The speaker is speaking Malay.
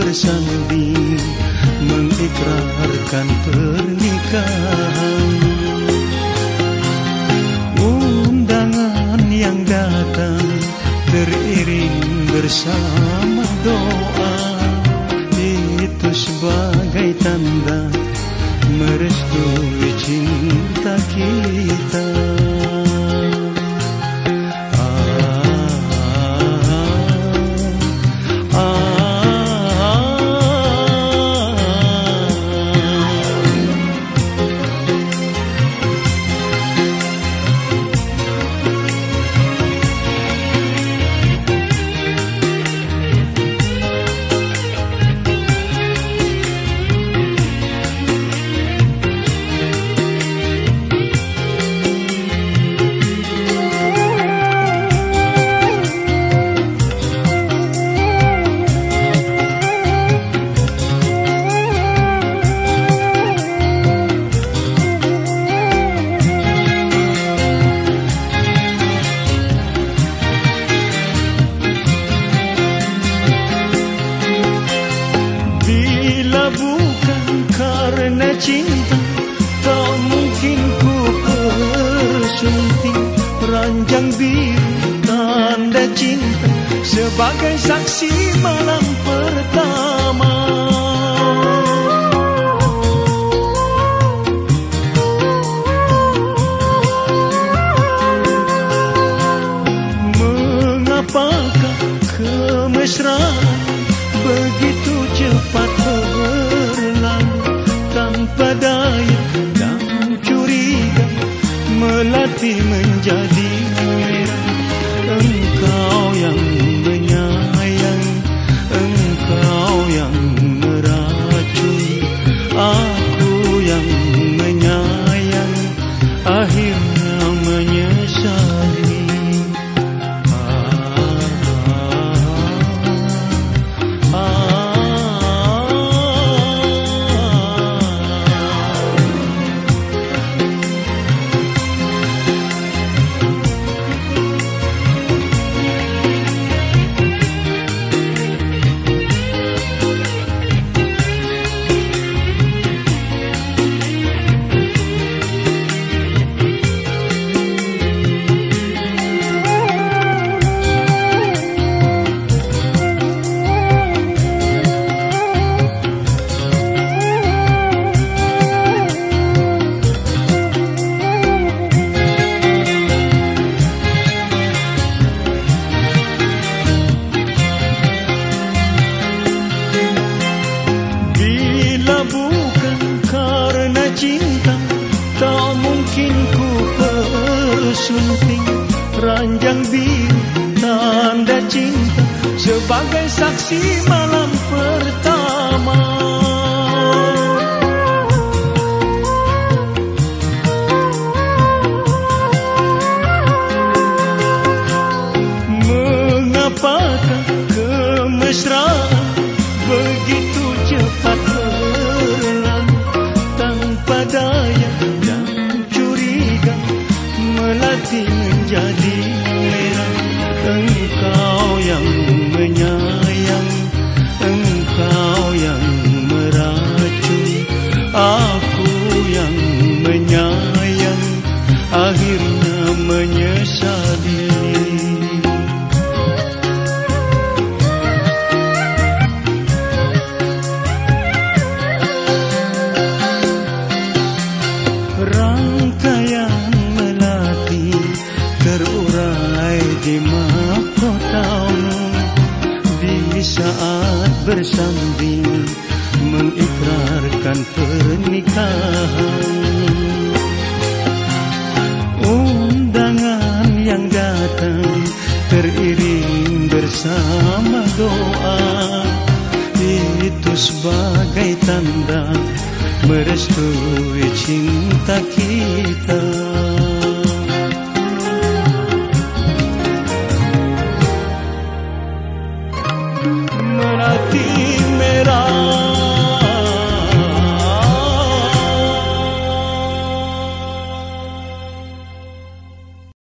bersanding mengikrarkan pernikahan. Undangan yang datang teriring bersama doa. Itu sebagai tanda merestui cinta kita. Karena cinta. Tak mungkin ku bersunting Ranjang biru tanda cinta. Sebagai saksi malam pertama daya dan curiga melatih menjadi merah engkau yang Ranjang biru tanda cinta Sebagai saksi malam pertama. Mengapakah kemesraan begitu melatih menjadi merah engkau yang menyayang engkau yang meracun aku yang mahkotamu di saat bersanding mengikrarkan pernikahan. Undangan yang datang teriring bersama doa. Itu sebagai tanda merestui cinta kita